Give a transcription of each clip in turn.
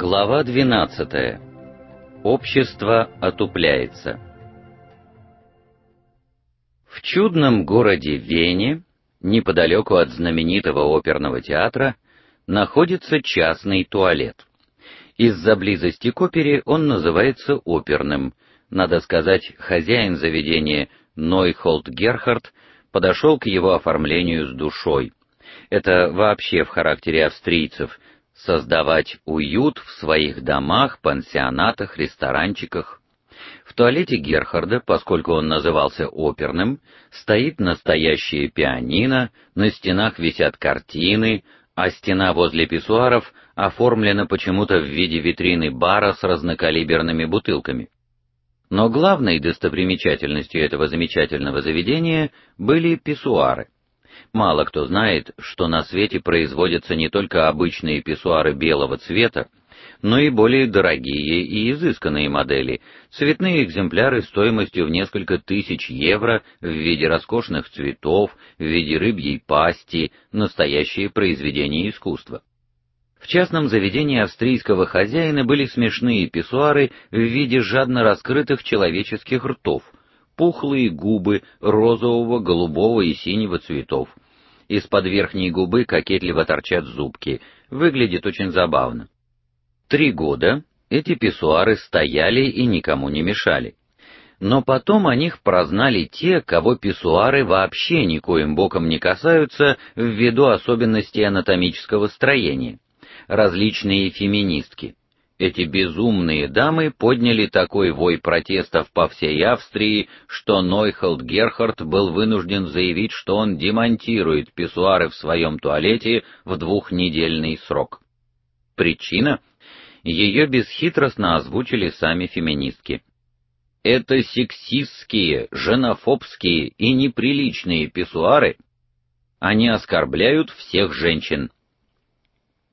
Глава 12. Общество отупляется. В чудном городе Вене, неподалеку от знаменитого оперного театра, находится частный туалет. Из-за близости к опере он называется оперным. Надо сказать, хозяин заведения Нойхолд Герхард подошел к его оформлению с душой. Это вообще в характере австрийцев создавать уют в своих домах, пансионатах, ресторанчиках. В туалете Герхарда, поскольку он назывался оперным, стоит настоящее пианино, на стенах висят картины, а стена возле писсуаров оформлена почему-то в виде витрины бара с разнокалиберными бутылками. Но главной достопримечательностью этого замечательного заведения были писсуары. Мало кто знает, что на свете производятся не только обычные писсуары белого цвета, но и более дорогие и изысканные модели, цветные экземпляры стоимостью в несколько тысяч евро в виде роскошных цветов, в виде рыбьей пасти, настоящие произведения искусства. В частном заведении австрийского хозяина были смешные писсуары в виде жадно раскрытых человеческих ртов, пухлые губы розового, голубого и синего цветов. Из-под верхней губы кокетливо торчат зубки. Выглядит очень забавно. Три года эти писсуары стояли и никому не мешали. Но потом о них прознали те, кого писсуары вообще никоим боком не касаются ввиду особенностей анатомического строения различные феминистки. Эти безумные дамы подняли такой вой протестов по всей Австрии, что Нойхолд Герхард был вынужден заявить, что он демонтирует писсуары в своем туалете в двухнедельный срок. Причина ее бесхитростно озвучили сами феминистки. Это сексистские, женофобские и неприличные писсуары. Они оскорбляют всех женщин.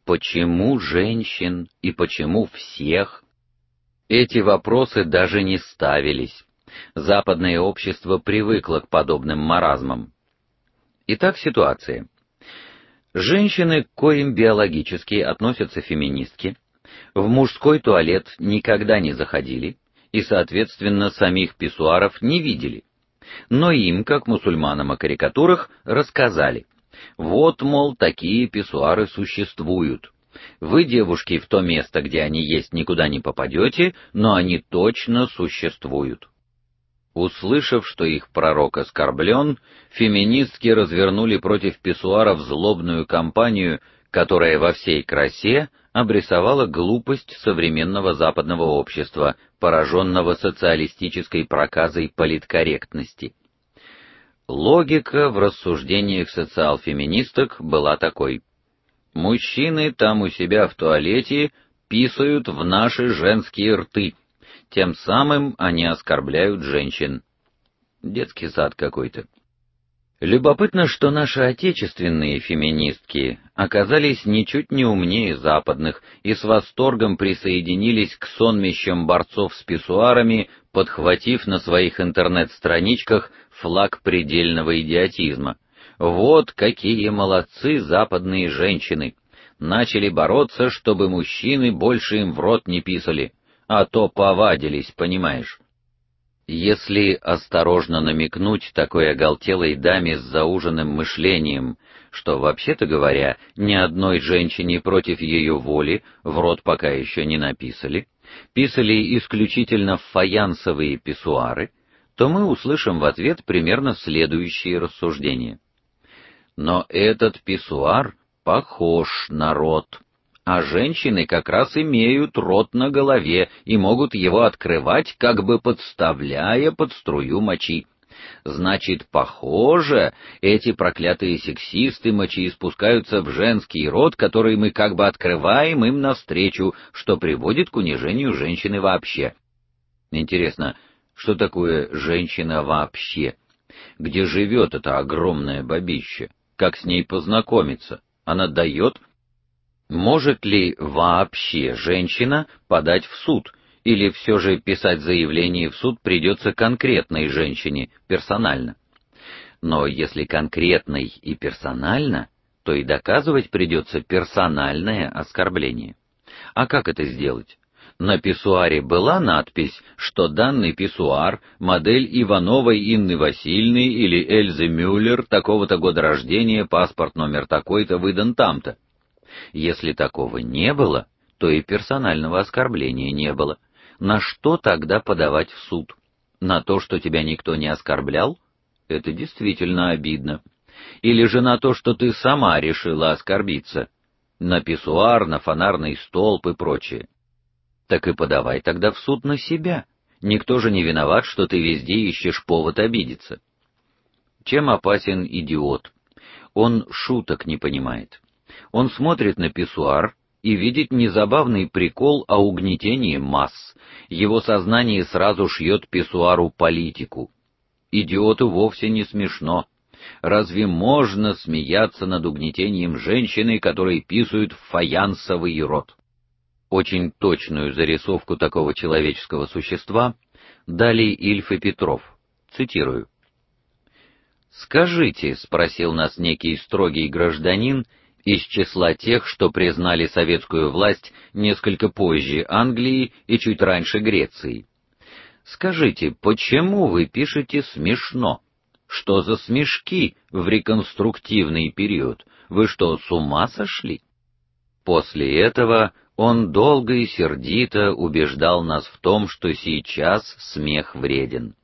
Почему женщин и почему всех? Эти вопросы даже не ставились. Западное общество привыкло к подобным маразмам. Итак, ситуация. Женщины, к коим биологически относятся феминистки, в мужской туалет никогда не заходили и, соответственно, самих писсуаров не видели. Но им, как мусульманам о карикатурах, рассказали. Вот, мол, такие писсуары существуют. Вы, девушки, в то место, где они есть, никуда не попадете, но они точно существуют. Услышав, что их пророк оскорблен, феминистки развернули против писсуаров злобную кампанию, которая во всей красе обрисовала глупость современного западного общества, пораженного социалистической проказой политкорректности. Логика в рассуждениях социал-феминисток была такой: мужчины там у себя в туалете писают в наши женские рты. Тем самым они оскорбляют женщин. Детский сад какой-то. Любопытно, что наши отечественные феминистки оказались ничуть не умнее западных и с восторгом присоединились к сонмищам борцов с писсуарами, подхватив на своих интернет-страничках флаг предельного идиотизма. Вот какие молодцы западные женщины. Начали бороться, чтобы мужчины больше им в рот не писали, а то повадились, понимаешь. Если осторожно намекнуть такой оголтелой даме с зауженным мышлением, что вообще-то говоря, ни одной женщине против ее воли в рот пока еще не написали, писали исключительно в фаянсовые писсуары, то мы услышим в ответ примерно следующие рассуждения. Но этот писсуар похож на рот а женщины как раз имеют рот на голове и могут его открывать, как бы подставляя под струю мочи. Значит, похоже, эти проклятые сексисты мочи испускаются в женский рот, который мы как бы открываем им навстречу, что приводит к унижению женщины вообще. Интересно, что такое женщина вообще? Где живет это огромное бабище? Как с ней познакомиться? Она дает может ли вообще женщина подать в суд, или все же писать заявление в суд придется конкретной женщине персонально? Но если конкретной и персонально, то и доказывать придется персональное оскорбление. А как это сделать? На писсуаре была надпись, что данный писсуар модель Ивановой Инны Васильевны или Эльзы Мюллер такого-то года рождения, паспорт номер такой-то выдан там-то. Если такого не было, то и персонального оскорбления не было. На что тогда подавать в суд? На то, что тебя никто не оскорблял? Это действительно обидно. Или же на то, что ты сама решила оскорбиться? На писсуар, на фонарный столб и прочее. Так и подавай тогда в суд на себя. Никто же не виноват, что ты везде ищешь повод обидеться. Чем опасен идиот? Он шуток не понимает. Он смотрит на писсуар и видит не забавный прикол, а угнетение масс. Его сознание сразу шьет писсуару политику. Идиоту вовсе не смешно. Разве можно смеяться над угнетением женщины, которой писают в фаянсовый рот? Очень точную зарисовку такого человеческого существа дали Ильф и Петров. Цитирую: Скажите, спросил нас некий строгий гражданин из числа тех, что признали советскую власть несколько позже Англии и чуть раньше Греции. Скажите, почему вы пишете смешно? Что за смешки в реконструктивный период? Вы что, с ума сошли? После этого он долго и сердито убеждал нас в том, что сейчас смех вреден.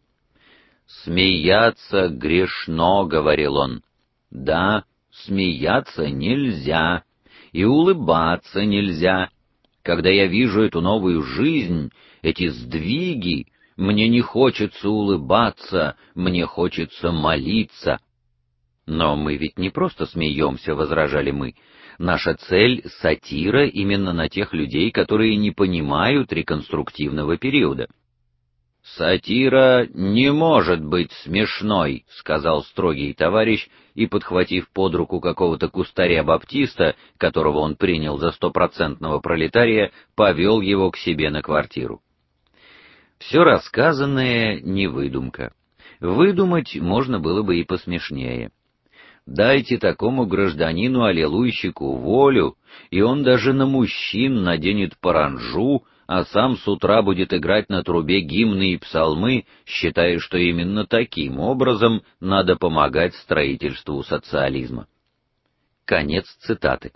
Смеяться грешно, говорил он. Да, смеяться нельзя, и улыбаться нельзя. Когда я вижу эту новую жизнь, эти сдвиги, мне не хочется улыбаться, мне хочется молиться. Но мы ведь не просто смеемся, возражали мы. Наша цель сатира именно на тех людей, которые не понимают реконструктивного периода. Сатира не может быть смешной, сказал строгий товарищ и подхватив под руку какого-то кустаря-баптиста, которого он принял за стопроцентного пролетария, повел его к себе на квартиру. Все рассказанное не выдумка. Выдумать можно было бы и посмешнее. Дайте такому гражданину аллилуйщику волю, и он даже на мужчин наденет паранжу, а сам с утра будет играть на трубе гимны и псалмы, считая, что именно таким образом надо помогать строительству социализма. Конец цитаты.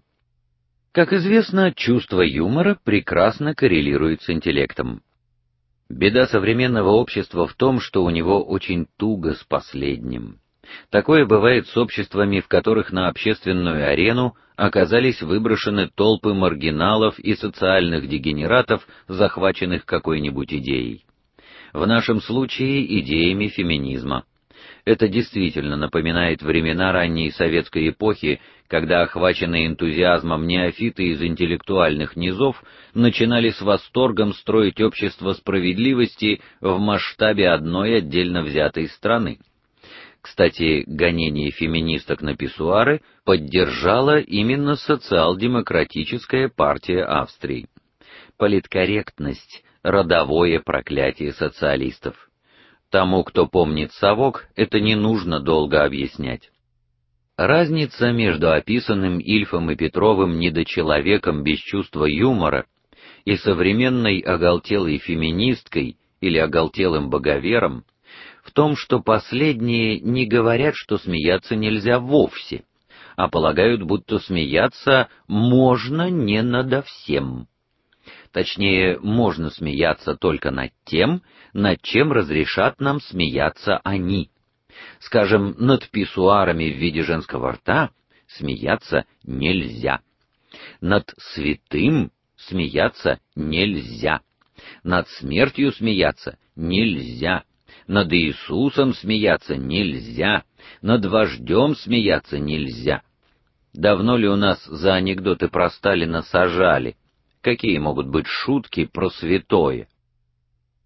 Как известно, чувство юмора прекрасно коррелирует с интеллектом. Беда современного общества в том, что у него очень туго с последним. Такое бывает с обществами, в которых на общественную арену оказались выброшены толпы маргиналов и социальных дегенератов, захваченных какой-нибудь идеей. В нашем случае идеями феминизма. Это действительно напоминает времена ранней советской эпохи, когда охваченные энтузиазмом неофиты из интеллектуальных низов начинали с восторгом строить общество справедливости в масштабе одной отдельно взятой страны. Кстати, гонение феминисток на писсуары поддержала именно социал-демократическая партия Австрии. Политкорректность родовое проклятие социалистов. Тому, кто помнит совок, это не нужно долго объяснять. Разница между описанным Ильфом и Петровым недочеловеком без чувства юмора и современной оголтелой феминисткой или оголтелым боговером в том, что последние не говорят, что смеяться нельзя вовсе, а полагают, будто смеяться можно не надо всем. Точнее, можно смеяться только над тем, над чем разрешат нам смеяться они. Скажем, над писсуарами в виде женского рта смеяться нельзя. Над святым смеяться нельзя. Над смертью смеяться нельзя. Над Иисусом смеяться нельзя. Над вождем смеяться нельзя. Давно ли у нас за анекдоты про Сталина сажали? Какие могут быть шутки про святое?